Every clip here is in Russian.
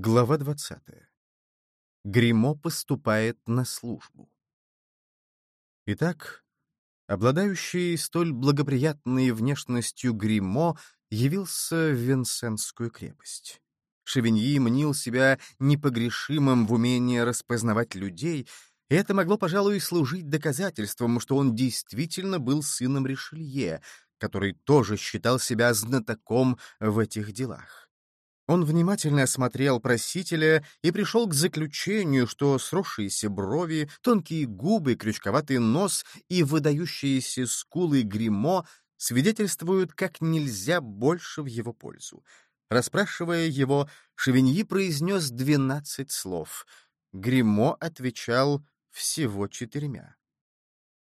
Глава 20. Гримо поступает на службу. Итак, обладающий столь благоприятной внешностью Гримо явился в Венсенскую крепость. Шевиньи мнил себя непогрешимым в умении распознавать людей, и это могло, пожалуй, служить доказательством, что он действительно был сыном Ришелье, который тоже считал себя знатоком в этих делах. Он внимательно осмотрел просителя и пришел к заключению, что сросшиеся брови, тонкие губы, крючковатый нос и выдающиеся скулы гримо свидетельствуют как нельзя больше в его пользу. Расспрашивая его, Шевиньи произнес двенадцать слов. Гримо отвечал всего четырьмя.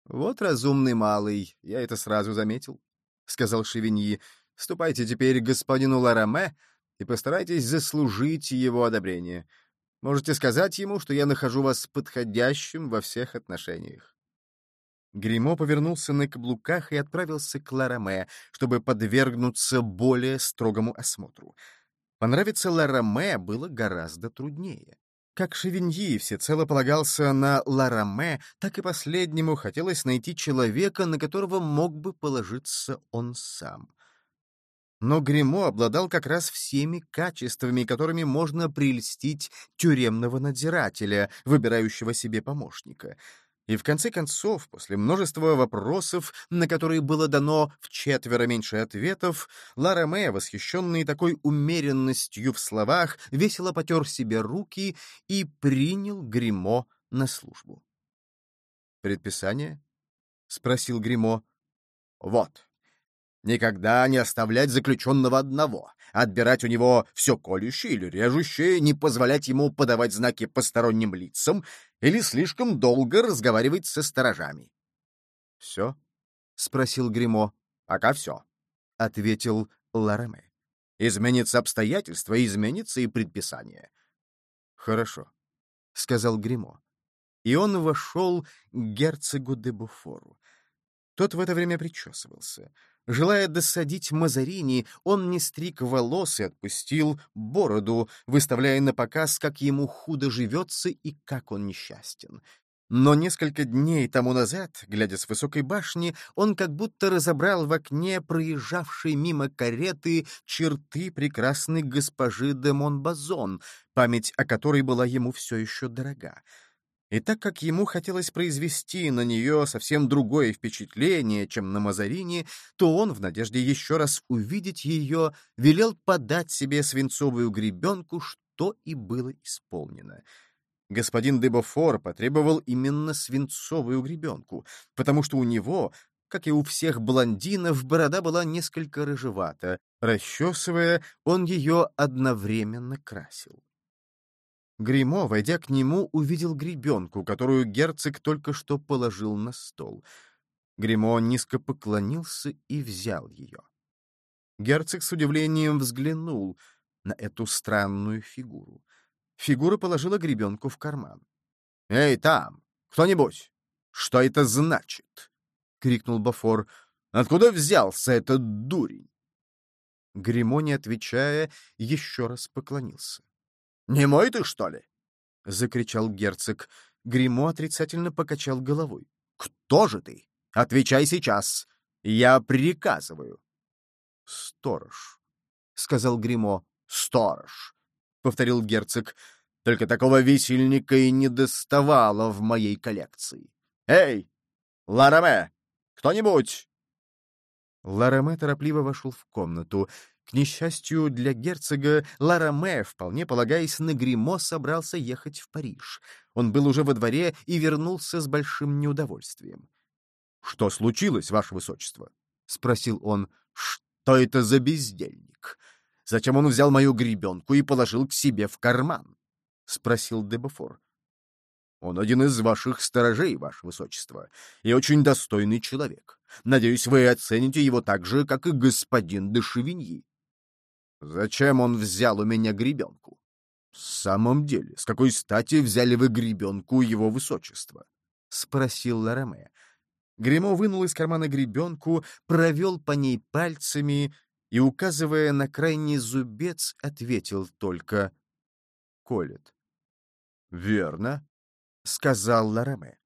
«Вот разумный малый, я это сразу заметил», — сказал Шевиньи. «Ступайте теперь к господину Лараме, и постарайтесь заслужить его одобрение. Можете сказать ему, что я нахожу вас подходящим во всех отношениях. Гримо повернулся на каблуках и отправился к Лараме, чтобы подвергнуться более строгому осмотру. Понравиться Лараме было гораздо труднее. Как Шевиньи всецело полагался на Лараме, так и последнему хотелось найти человека, на которого мог бы положиться он сам. Но Гримо обладал как раз всеми качествами, которыми можно прельстить тюремного надзирателя, выбирающего себе помощника. И в конце концов, после множества вопросов, на которые было дано в четверо меньше ответов, Лара Мэ, восхищенный такой умеренностью в словах, весело потер себе руки и принял Гримо на службу. «Предписание?» — спросил Гримо. «Вот», Никогда не оставлять заключенного одного, отбирать у него все колющее или режущее, не позволять ему подавать знаки посторонним лицам или слишком долго разговаривать со сторожами. — Все? — спросил Гримо. Пока все, — ответил Лараме. — Изменится обстоятельства, изменится и предписание. — Хорошо, — сказал Гримо. И он вошел к герцогу де Буфору. Тот в это время причесывался. Желая досадить Мазарини, он не стриг волос и отпустил бороду, выставляя на показ, как ему худо живется и как он несчастен. Но несколько дней тому назад, глядя с высокой башни, он как будто разобрал в окне проезжавшей мимо кареты черты прекрасной госпожи де Монбазон, память о которой была ему все еще дорога. И так как ему хотелось произвести на нее совсем другое впечатление, чем на Мазарине, то он, в надежде еще раз увидеть ее, велел подать себе свинцовую гребенку, что и было исполнено. Господин Дебофор потребовал именно свинцовую гребенку, потому что у него, как и у всех блондинов, борода была несколько рыжевата. Расчесывая, он ее одновременно красил. Гримо, войдя к нему, увидел гребенку, которую герцог только что положил на стол. Гримо низко поклонился и взял ее. Герцог с удивлением взглянул на эту странную фигуру. Фигура положила гребенку в карман. «Эй, там! Кто-нибудь! Что это значит?» — крикнул Бафор. «Откуда взялся этот дурень?» Гримо, не отвечая, еще раз поклонился. «Не мой ты, что ли?» — закричал герцог. Гримо отрицательно покачал головой. «Кто же ты? Отвечай сейчас. Я приказываю». «Сторож», — сказал Гримо. «Сторож», — повторил герцог. «Только такого висельника и не доставало в моей коллекции. Эй, Лараме, кто-нибудь!» Лараме торопливо вошел в комнату. К несчастью для герцога, Лараме, вполне полагаясь на гримо, собрался ехать в Париж. Он был уже во дворе и вернулся с большим неудовольствием. — Что случилось, ваше высочество? — спросил он. — Что это за бездельник? Зачем он взял мою гребенку и положил к себе в карман? — спросил Дебофор. Он один из ваших сторожей, ваше высочество, и очень достойный человек. Надеюсь, вы оцените его так же, как и господин де Шевиньи. Зачем он взял у меня гребенку? — В самом деле, с какой стати взяли вы гребенку его высочества? — спросил Лараме. Гремо вынул из кармана гребенку, провел по ней пальцами и, указывая на крайний зубец, ответил только колет. «Верно», — сказал Лараме.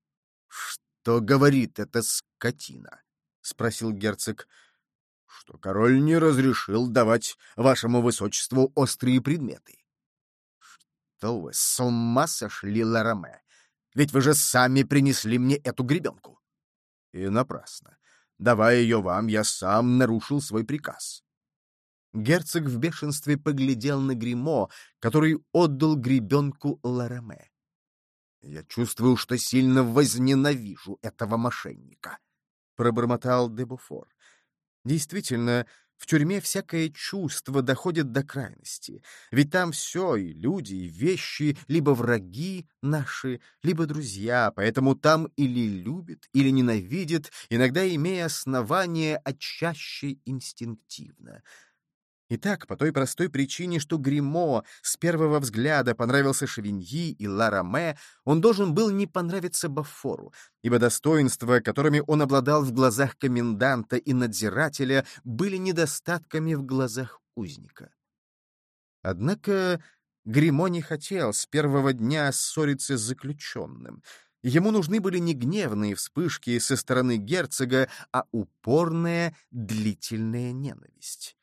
«Что говорит эта скотина?» — спросил герцог. «Что король не разрешил давать вашему высочеству острые предметы». «Что вы, с ума сошли, Лараме? Ведь вы же сами принесли мне эту гребенку». «И напрасно. Давая ее вам, я сам нарушил свой приказ». Герцог в бешенстве поглядел на гримо который отдал гребенку Лараме. «Я чувствую, что сильно возненавижу этого мошенника», — пробормотал Дебуфор. Действительно, в тюрьме всякое чувство доходит до крайности, ведь там все, и люди, и вещи, либо враги наши, либо друзья, поэтому там или любят, или ненавидят, иногда имея основания, а чаще инстинктивно — и так, по той простой причине, что Гримо с первого взгляда понравился Шевиньи и Лараме, он должен был не понравиться Бафору, ибо достоинства, которыми он обладал в глазах коменданта и надзирателя, были недостатками в глазах узника. Однако Гримо не хотел с первого дня ссориться с заключенным. Ему нужны были не гневные вспышки со стороны герцога, а упорная, длительная ненависть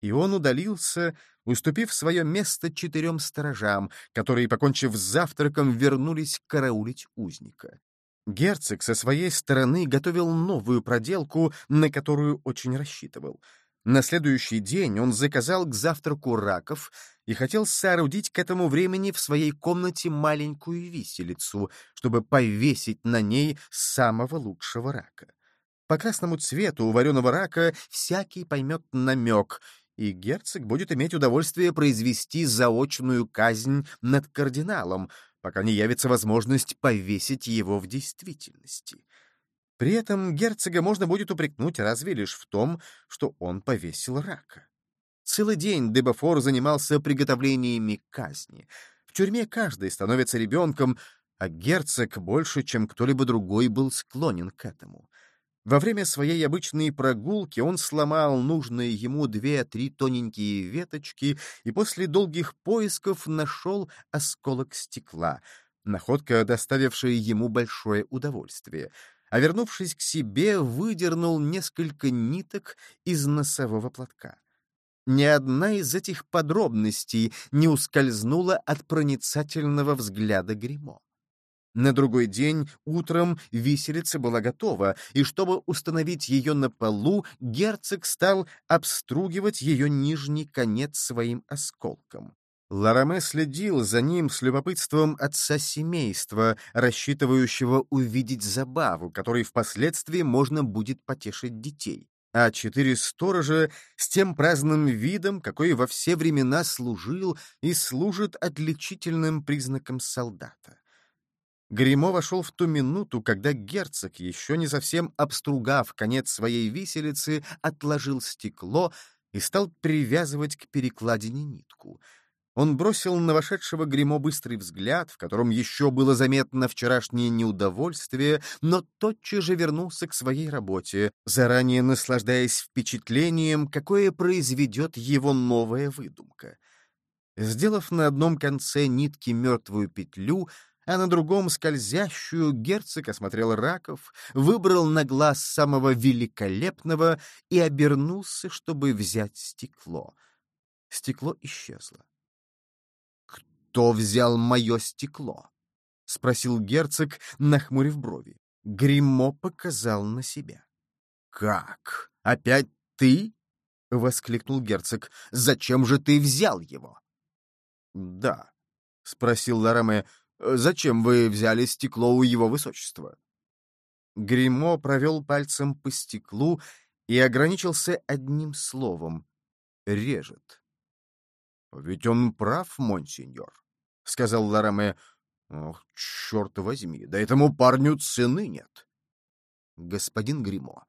и он удалился, уступив свое место четырем сторожам, которые, покончив с завтраком, вернулись караулить узника. Герцог со своей стороны готовил новую проделку, на которую очень рассчитывал. На следующий день он заказал к завтраку раков и хотел соорудить к этому времени в своей комнате маленькую виселицу, чтобы повесить на ней самого лучшего рака. По красному цвету у вареного рака всякий поймет намек, и герцог будет иметь удовольствие произвести заочную казнь над кардиналом, пока не явится возможность повесить его в действительности. При этом герцога можно будет упрекнуть разве лишь в том, что он повесил рака. Целый день Дебафор занимался приготовлениями казни. В тюрьме каждый становится ребенком, а герцог больше, чем кто-либо другой, был склонен к этому. Во время своей обычной прогулки он сломал нужные ему две-три тоненькие веточки и после долгих поисков нашел осколок стекла, находка, доставившая ему большое удовольствие. А вернувшись к себе, выдернул несколько ниток из носового платка. Ни одна из этих подробностей не ускользнула от проницательного взгляда Гримо. На другой день утром виселица была готова, и чтобы установить ее на полу, герцог стал обстругивать ее нижний конец своим осколком. Лараме следил за ним с любопытством отца семейства, рассчитывающего увидеть забаву, которой впоследствии можно будет потешить детей. А четыре сторожа с тем праздным видом, какой во все времена служил и служит отличительным признаком солдата. Гримо вошел в ту минуту, когда герцог, еще не совсем обстругав конец своей виселицы, отложил стекло и стал привязывать к перекладине нитку. Он бросил на вошедшего Гримо быстрый взгляд, в котором еще было заметно вчерашнее неудовольствие, но тотчас же вернулся к своей работе, заранее наслаждаясь впечатлением, какое произведет его новая выдумка. Сделав на одном конце нитки мертвую петлю, а на другом скользящую герцог осмотрел раков, выбрал на глаз самого великолепного и обернулся, чтобы взять стекло. Стекло исчезло. «Кто взял мое стекло?» — спросил герцог, нахмурив брови. Гримо показал на себя. «Как? Опять ты?» — воскликнул герцог. «Зачем же ты взял его?» «Да», — спросил Лараме, зачем вы взяли стекло у его высочества?» Гримо провел пальцем по стеклу и ограничился одним словом — «режет». «Ведь он прав, монсеньор», — сказал Лараме. «Ох, черт возьми, да этому парню цены нет». «Господин Гримо,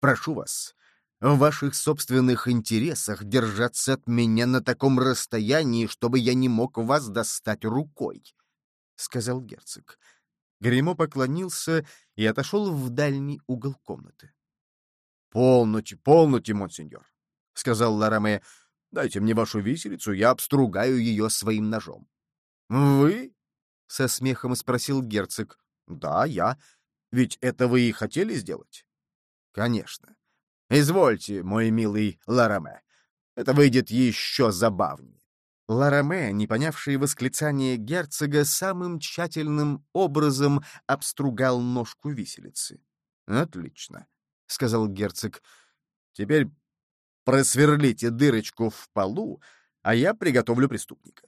прошу вас, в ваших собственных интересах держаться от меня на таком расстоянии, чтобы я не мог вас достать рукой», — сказал герцог. Гремо поклонился и отошел в дальний угол комнаты. — Полноте, полноте, монсеньор, — сказал Лараме. — Дайте мне вашу виселицу, я обстругаю ее своим ножом. «Вы?» — со смехом спросил герцог. «Да, я. Ведь это вы и хотели сделать?» «Конечно. Извольте, мой милый Лараме. Это выйдет еще забавнее». Лараме, не понявший восклицание герцога, самым тщательным образом обстругал ножку виселицы. «Отлично», — сказал герцог. «Теперь просверлите дырочку в полу, а я приготовлю преступника».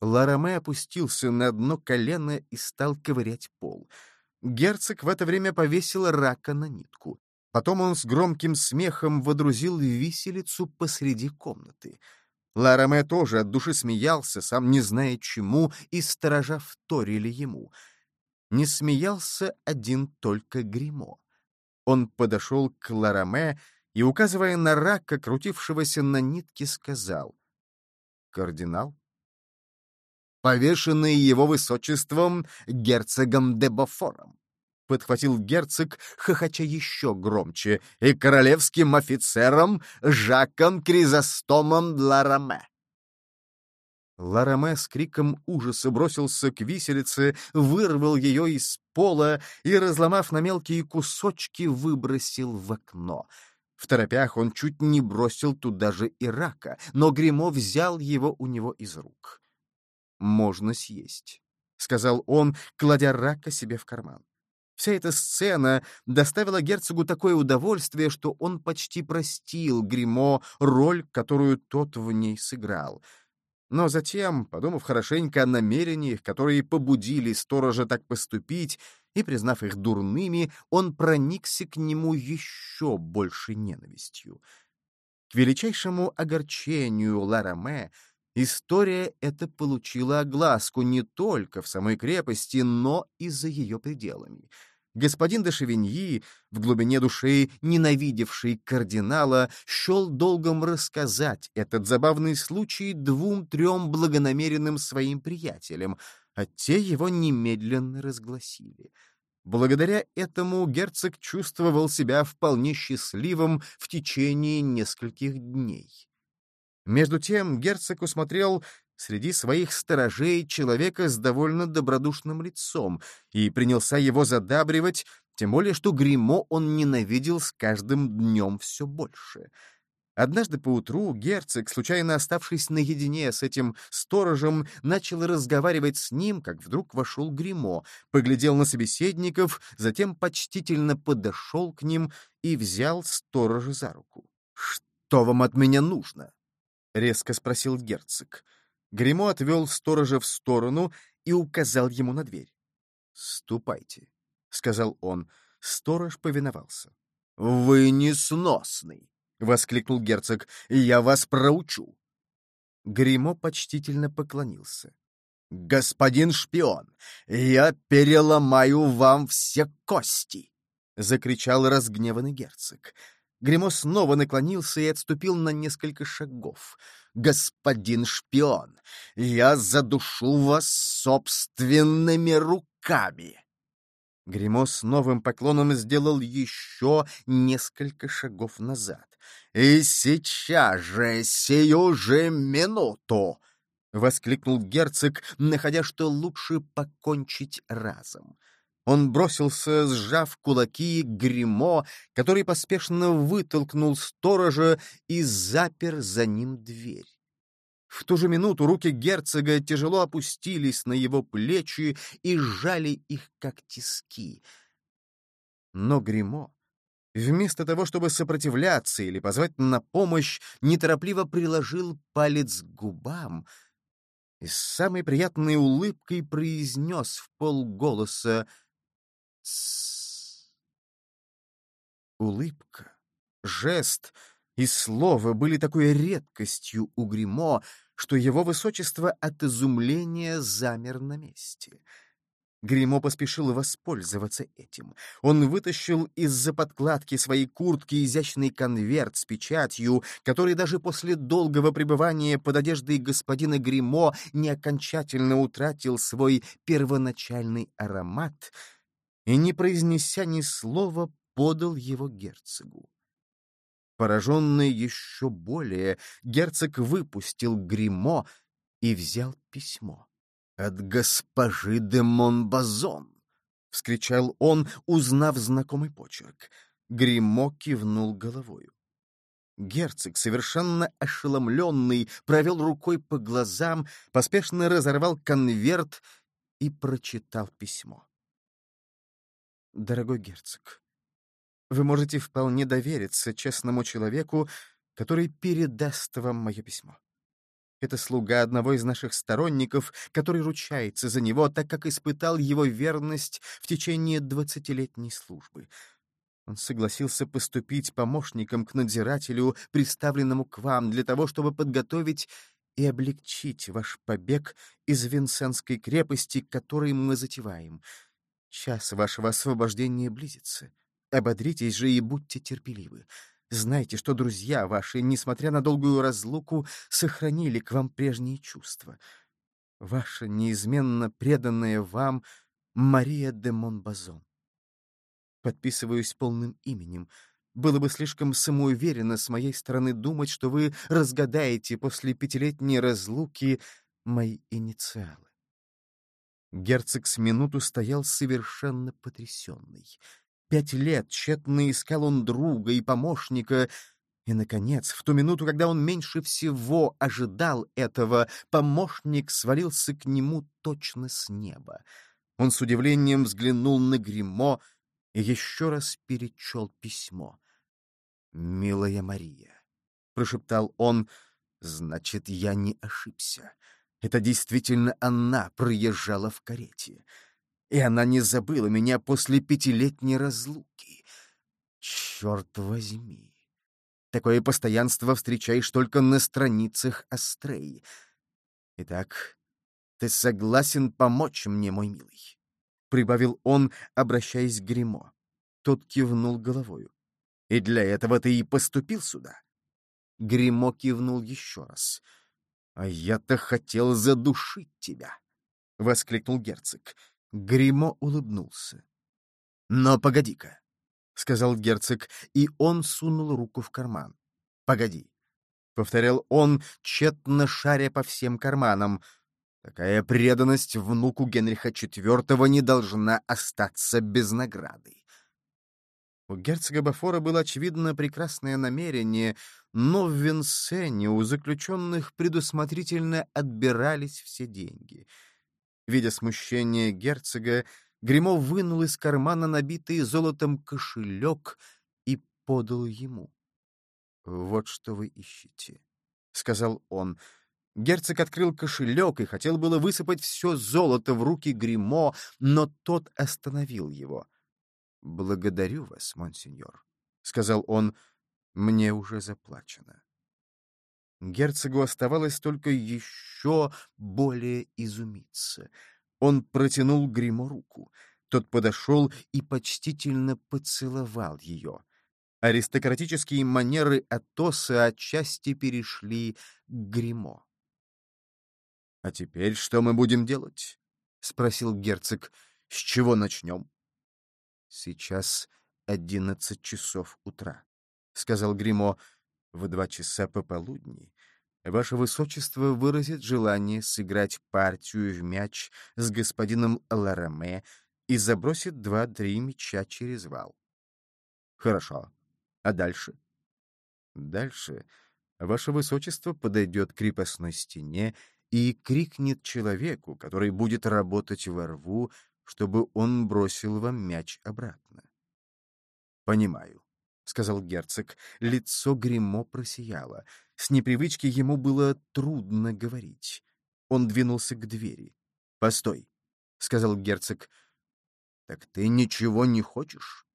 Лараме опустился на дно колено и стал ковырять пол. Герцог в это время повесил рака на нитку. Потом он с громким смехом водрузил виселицу посреди комнаты. Лараме тоже от души смеялся, сам не зная чему, и сторожа вторили ему. Не смеялся один только Гримо. Он подошел к Лараме и, указывая на рака, крутившегося на нитке, сказал «Кардинал?» повешенный его высочеством герцогом де Бофором. Подхватил герцог, хохоча еще громче, и королевским офицером Жаком Кризостомом Лараме. Лараме с криком ужаса бросился к виселице, вырвал ее из пола и, разломав на мелкие кусочки, выбросил в окно. В торопях он чуть не бросил туда же и рака, но Гримо взял его у него из рук можно съесть», — сказал он, кладя рака себе в карман. Вся эта сцена доставила герцогу такое удовольствие, что он почти простил Гримо роль, которую тот в ней сыграл. Но затем, подумав хорошенько о намерениях, которые побудили сторожа так поступить, и, признав их дурными, он проникся к нему еще большей ненавистью. К величайшему огорчению Лараме История эта получила огласку не только в самой крепости, но и за ее пределами. Господин де Шевиньи, в глубине души ненавидевший кардинала, счел долгом рассказать этот забавный случай двум-трем благонамеренным своим приятелям, а те его немедленно разгласили. Благодаря этому герцог чувствовал себя вполне счастливым в течение нескольких дней. Между тем герцог усмотрел среди своих сторожей человека с довольно добродушным лицом и принялся его задабривать, тем более что гримо он ненавидел с каждым днем все больше. Однажды поутру герцог, случайно оставшись наедине с этим сторожем, начал разговаривать с ним, как вдруг вошел гримо поглядел на собеседников, затем почтительно подошел к ним и взял сторожа за руку. «Что вам от меня нужно?» — резко спросил герцог. Гремо отвел сторожа в сторону и указал ему на дверь. «Ступайте», — сказал он. Сторож повиновался. «Вы несносный!» — воскликнул герцог. «Я вас проучу!» Гримо почтительно поклонился. «Господин шпион, я переломаю вам все кости!» — закричал разгневанный герцог. Гремо снова наклонился и отступил на несколько шагов. «Господин шпион, я задушу вас собственными руками!» Гремо с новым поклоном сделал еще несколько шагов назад. «И сейчас же, сию же минуту!» — воскликнул герцог, находя, что лучше покончить разом. Он бросился, сжав кулаки, гримо, который поспешно вытолкнул сторожа и запер за ним дверь. В ту же минуту руки герцога тяжело опустились на его плечи и сжали их, как тиски. Но гримо вместо того, чтобы сопротивляться или позвать на помощь, неторопливо приложил палец к губам и с самой приятной улыбкой произнес в полголоса Улыбка, жест и слово были такой редкостью у Гримо, что его высочество от изумления замер на месте. Гримо поспешил воспользоваться этим. Он вытащил из-за подкладки своей куртки изящный конверт с печатью, который даже после долгого пребывания под одеждой господина Гримо не окончательно утратил свой первоначальный аромат — и, не произнеся ни слова, подал его герцогу. Пораженный еще более, герцог выпустил гримо и взял письмо. «От госпожи де Монбазон!» — вскричал он, узнав знакомый почерк. Гримо кивнул головою. Герцог, совершенно ошеломленный, провел рукой по глазам, поспешно разорвал конверт и прочитал письмо. «Дорогой герцог, вы можете вполне довериться честному человеку, который передаст вам мое письмо. Это слуга одного из наших сторонников, который ручается за него, так как испытал его верность в течение двадцатилетней службы. Он согласился поступить помощником к надзирателю, представленному к вам, для того, чтобы подготовить и облегчить ваш побег из Винсенской крепости, который мы затеваем. Час вашего освобождения близится. Ободритесь же и будьте терпеливы. Знайте, что друзья ваши, несмотря на долгую разлуку, сохранили к вам прежние чувства. Ваша неизменно преданная вам Мария де Монбазон. Подписываюсь полным именем. Было бы слишком самоуверенно с моей стороны думать, что вы разгадаете после пятилетней разлуки мои инициалы. Герцог с минуту стоял совершенно потрясенный. Пять лет тщетно искал он друга и помощника, и, наконец, в ту минуту, когда он меньше всего ожидал этого, помощник свалился к нему точно с неба. Он с удивлением взглянул на гримо и еще раз перечел письмо. «Милая Мария», — прошептал он, — «значит, я не ошибся. Это действительно она проезжала в карете и она не забыла меня после пятилетней разлуки. Черт возьми! Такое постоянство встречаешь только на страницах Астрей. Итак, ты согласен помочь мне, мой милый? — прибавил он, обращаясь к Гримо. Тот кивнул головою. «И для этого ты и поступил сюда?» Гримо кивнул еще раз. «А я-то хотел задушить тебя!» — воскликнул герцог. Гримо улыбнулся. «Но погоди-ка», — сказал герцог, и он сунул руку в карман. «Погоди», — повторял он, тщетно шаря по всем карманам. «Такая преданность внуку Генриха IV не должна остаться без награды». У герцога Бафора было, очевидно, прекрасное намерение, но в Винсене у заключенных предусмотрительно отбирались все деньги — Видя смущение герцога, Гремо вынул из кармана набитый золотом кошелек и подал ему. «Вот что вы ищете», — сказал он. Герцог открыл кошелек и хотел было высыпать все золото в руки Гримо, но тот остановил его. «Благодарю вас, монсеньор», — сказал он, — «мне уже заплачено». Герцогу оставалось только еще более изумиться. Он протянул Гримо руку. Тот подошел и почтительно поцеловал ее. Аристократические манеры Атоса отчасти перешли к Гримо. «А теперь что мы будем делать?» — спросил герцог. «С чего начнем?» «Сейчас одиннадцать часов утра», — сказал Гримо в два часа пополудни Ваше Высочество выразит желание сыграть партию в мяч с господином Лараме и забросит два-три мяча через вал. Хорошо. А дальше? Дальше Ваше Высочество подойдет к крепостной стене и крикнет человеку, который будет работать во рву, чтобы он бросил вам мяч обратно. Понимаю. — сказал герцог. Лицо гримо просияло. С непривычки ему было трудно говорить. Он двинулся к двери. «Постой», — сказал герцог. «Так ты ничего не хочешь?»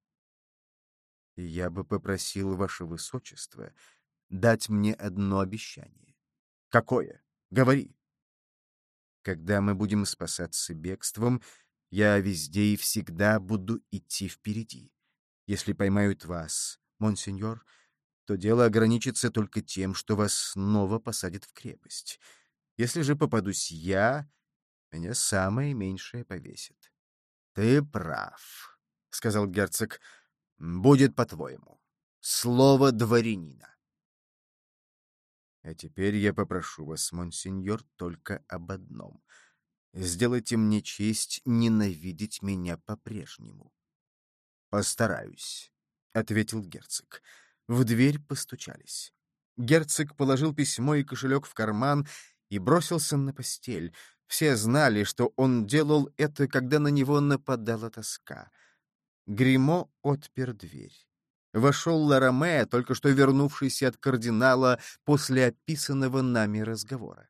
«Я бы попросил ваше высочество дать мне одно обещание». «Какое? Говори». «Когда мы будем спасаться бегством, я везде и всегда буду идти впереди. Если поймают вас, монсеньор, то дело ограничится только тем, что вас снова посадят в крепость. Если же попадусь я, меня самое меньшее повесит. — Ты прав, — сказал герцог. — Будет по-твоему. Слово дворянина. А теперь я попрошу вас, монсеньор, только об одном. Сделайте мне честь ненавидеть меня по-прежнему. «Постараюсь», — ответил герцог. В дверь постучались. Герцог положил письмо и кошелек в карман и бросился на постель. Все знали, что он делал это, когда на него нападала тоска. Гримо отпер дверь. Вошел Лараме, только что вернувшийся от кардинала после описанного нами разговора.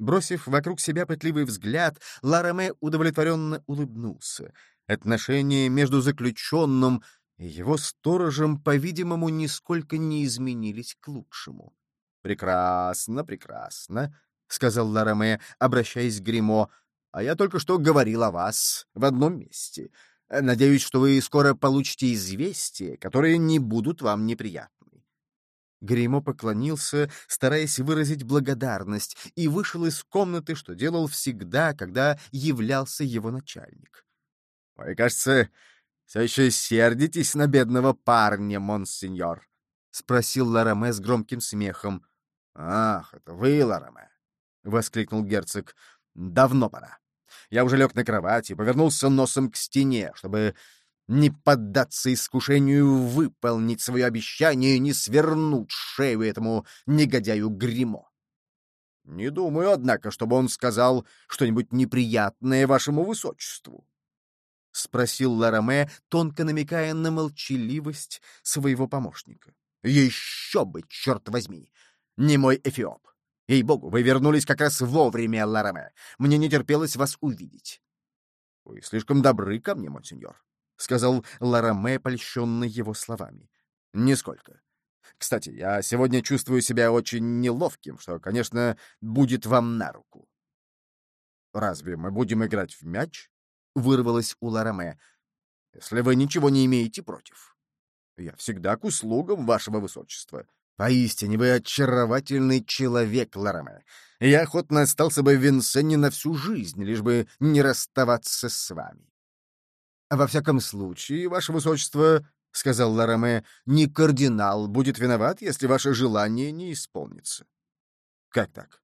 Бросив вокруг себя пытливый взгляд, Лараме удовлетворенно улыбнулся. Отношения между заключенным и его сторожем, по-видимому, нисколько не изменились к лучшему. «Прекрасно, прекрасно», — сказал Лараме, обращаясь к Гримо. «А я только что говорил о вас в одном месте. Надеюсь, что вы скоро получите известия, которые не будут вам неприятны». Гримо поклонился, стараясь выразить благодарность, и вышел из комнаты, что делал всегда, когда являлся его начальник. «Вы, кажется, все еще сердитесь на бедного парня, монсеньор?» — спросил Лараме с громким смехом. «Ах, это вы, Лараме!» — воскликнул герцог. «Давно пора. Я уже лег на кровать и повернулся носом к стене, чтобы не поддаться искушению выполнить свое обещание и не свернуть шею этому негодяю Гримо. Не думаю, однако, чтобы он сказал что-нибудь неприятное вашему высочеству. — спросил Лараме, тонко намекая на молчаливость своего помощника. — Еще бы, черт возьми! Не мой эфиоп! Ей-богу, вы вернулись как раз вовремя, Лараме. Мне не терпелось вас увидеть. — Вы слишком добры ко мне, монсеньор, — сказал Лараме, польщенный его словами. — Нисколько. Кстати, я сегодня чувствую себя очень неловким, что, конечно, будет вам на руку. — Разве мы будем играть в мяч? — вырвалось у Лараме. — Если вы ничего не имеете против. Я всегда к услугам вашего высочества. Поистине вы очаровательный человек, Лараме. Я охотно остался бы в Винсене на всю жизнь, лишь бы не расставаться с вами. — Во всяком случае, ваше высочество, — сказал Лараме, — не кардинал будет виноват, если ваше желание не исполнится. — Как так?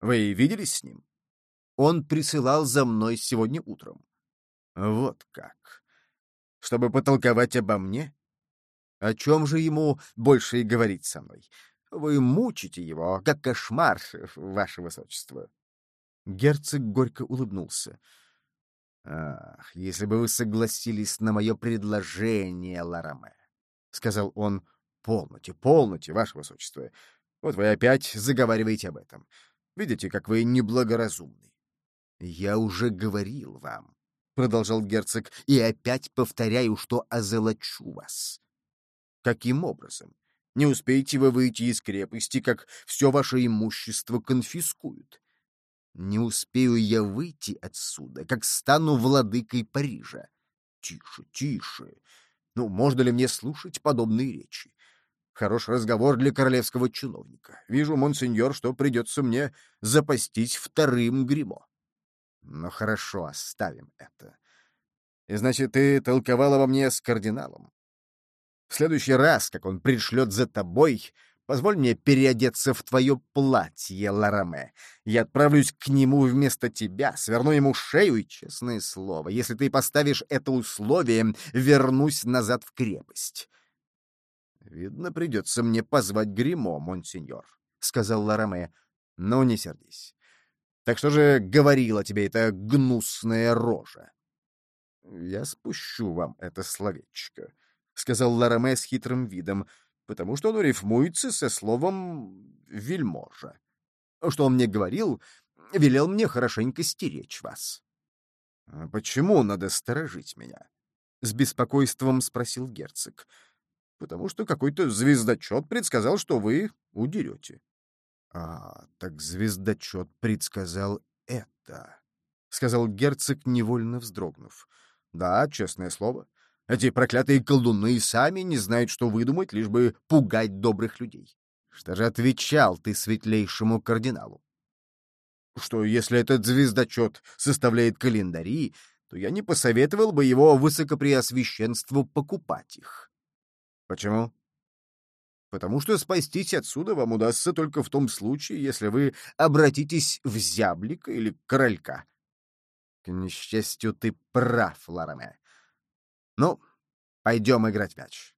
Вы виделись с ним? Он присылал за мной сегодня утром. — Вот как. Чтобы потолковать обо мне? О чем же ему больше и говорить со мной? Вы мучите его, как кошмар, ваше высочество. Герцог горько улыбнулся. «Ах, если бы вы согласились на мое предложение, Лараме!» — сказал он. «Полноте, полноте, ваше высочество. Вот вы опять заговариваете об этом. Видите, как вы неблагоразумны». «Я уже говорил вам», — продолжал герцог, — «и опять повторяю, что озолочу вас. Каким образом? Не успеете вы выйти из крепости, как все ваше имущество конфискуют. Не успею я выйти отсюда, как стану владыкой Парижа. Тише, тише. Ну, можно ли мне слушать подобные речи? Хороший разговор для королевского чиновника. Вижу, монсеньор, что придется мне запастись вторым гримо. Ну, хорошо, оставим это. И значит, ты толковала во мне с кардиналом. В следующий раз, как он пришлет за тобой, позволь мне переодеться в твое платье, Лараме. Я отправлюсь к нему вместо тебя, сверну ему шею и, честное слово, если ты поставишь это условие, вернусь назад в крепость. Видно, придется мне позвать гримо монсеньор, — сказал Лараме. Ну, не сердись. Так что же говорила тебе эта гнусная рожа? Я спущу вам это словечко. — сказал Лараме с хитрым видом, потому что он рифмуется со словом «вельможа». Что он мне говорил, велел мне хорошенько стеречь вас. «А — Почему надо сторожить меня? — с беспокойством спросил герцог. — Потому что какой-то звездочет предсказал, что вы удерете. — А, так звездочет предсказал это, — сказал герцог, невольно вздрогнув. — Да, честное слово. Эти проклятые колдуны сами не знают, что выдумать, лишь бы пугать добрых людей. Что же отвечал ты светлейшему кардиналу? Что если этот звездочет составляет календари, то я не посоветовал бы его высокопреосвященству покупать их. Почему? Потому что спастись отсюда вам удастся только в том случае, если вы обратитесь в зяблика или королька. К несчастью, ты прав, Лараме. Ну, пойдем играть мяч.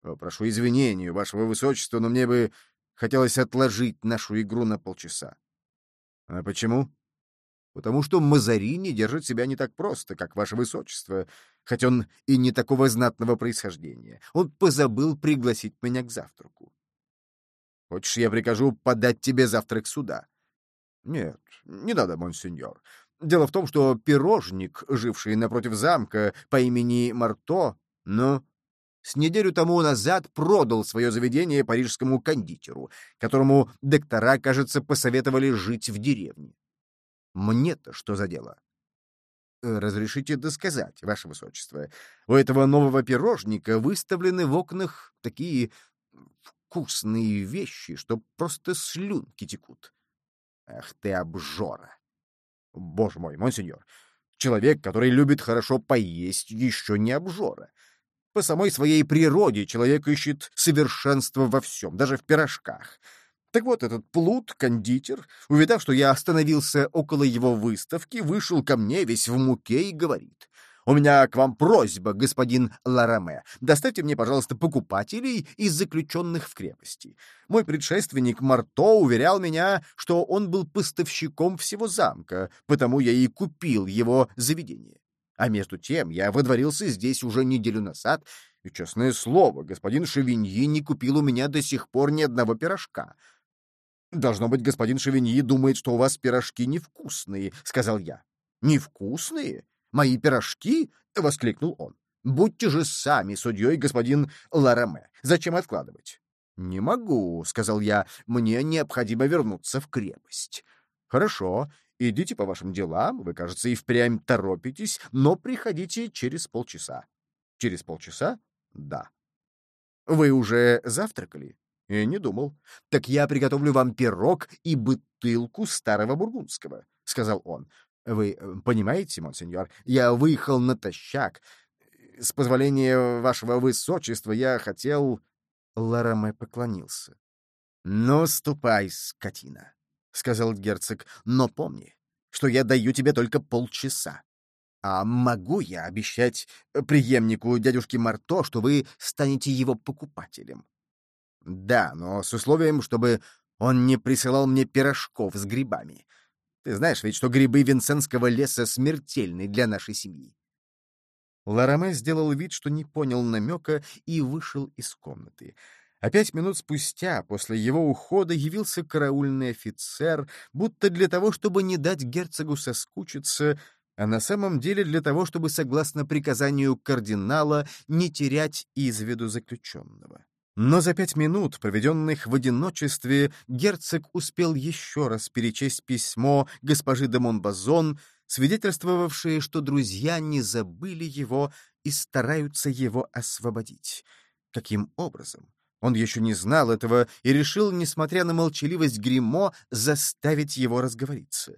Прошу извинения, вашего высочества, но мне бы хотелось отложить нашу игру на полчаса. А почему? Потому что Мазарини держит себя не так просто, как ваше высочество, хоть он и не такого знатного происхождения. Он позабыл пригласить меня к завтраку. Хочешь, я прикажу подать тебе завтрак сюда? Нет, не надо, монсеньор. Дело в том, что пирожник, живший напротив замка по имени Марто, но с неделю тому назад продал свое заведение парижскому кондитеру, которому доктора, кажется, посоветовали жить в деревне. Мне-то что за дело? Э, разрешите досказать, ваше высочество. У этого нового пирожника выставлены в окнах такие вкусные вещи, что просто слюнки текут. Ах ты обжора! Боже мой, монсеньор, человек, который любит хорошо поесть, еще не обжора. По самой своей природе человек ищет совершенство во всем, даже в пирожках. Так вот, этот плут, кондитер, увидав, что я остановился около его выставки, вышел ко мне весь в муке и говорит. «У меня к вам просьба, господин Лараме. Доставьте мне, пожалуйста, покупателей из заключенных в крепости. Мой предшественник Марто уверял меня, что он был поставщиком всего замка, потому я и купил его заведение. А между тем я водворился здесь уже неделю назад, и, честное слово, господин Шевиньи не купил у меня до сих пор ни одного пирожка. «Должно быть, господин Шевиньи думает, что у вас пирожки невкусные», — сказал я. «Невкусные? Мои пирожки?» — воскликнул он. «Будьте же сами судьей, господин Лараме. Зачем откладывать?» «Не могу», — сказал я. «Мне необходимо вернуться в крепость». «Хорошо. Идите по вашим делам, вы, кажется, и впрямь торопитесь, но приходите через полчаса. Через полчаса? Да. Вы уже завтракали? Не думал. Так я приготовлю вам пирог и бутылку старого бургундского, — сказал он. Вы э, понимаете, монсеньор, я выехал натощак. С позволения вашего высочества я хотел... Лараме поклонился. — Ну, ступай, скотина. — сказал герцог, — но помни, что я даю тебе только полчаса. А могу я обещать преемнику дядюшки Марто, что вы станете его покупателем? Да, но с условием, чтобы он не присылал мне пирожков с грибами. Ты знаешь ведь, что грибы Винсенского леса смертельны для нашей семьи. Лараме сделал вид, что не понял намека, и вышел из комнаты. А пять минут спустя, после его ухода, явился караульный офицер, будто для того, чтобы не дать герцогу соскучиться, а на самом деле для того, чтобы, согласно приказанию кардинала, не терять из виду заключенного. Но за пять минут, проведенных в одиночестве, герцог успел еще раз перечесть письмо госпожи де Монбазон, свидетельствовавшее, что друзья не забыли его и стараются его освободить. Каким образом? Он еще не знал этого и решил, несмотря на молчаливость Гримо, заставить его разговориться.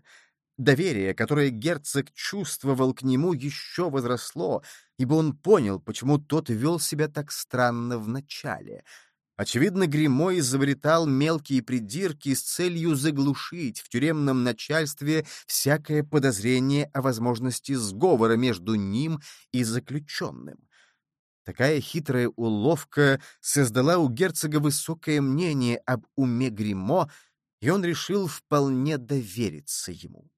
Доверие, которое герцог чувствовал к нему, еще возросло, ибо он понял, почему тот вел себя так странно вначале. Очевидно, Гримо изобретал мелкие придирки с целью заглушить в тюремном начальстве всякое подозрение о возможности сговора между ним и заключенным. Такая хитрая уловка создала у герцога высокое мнение об уме Гримо, и он решил вполне довериться ему.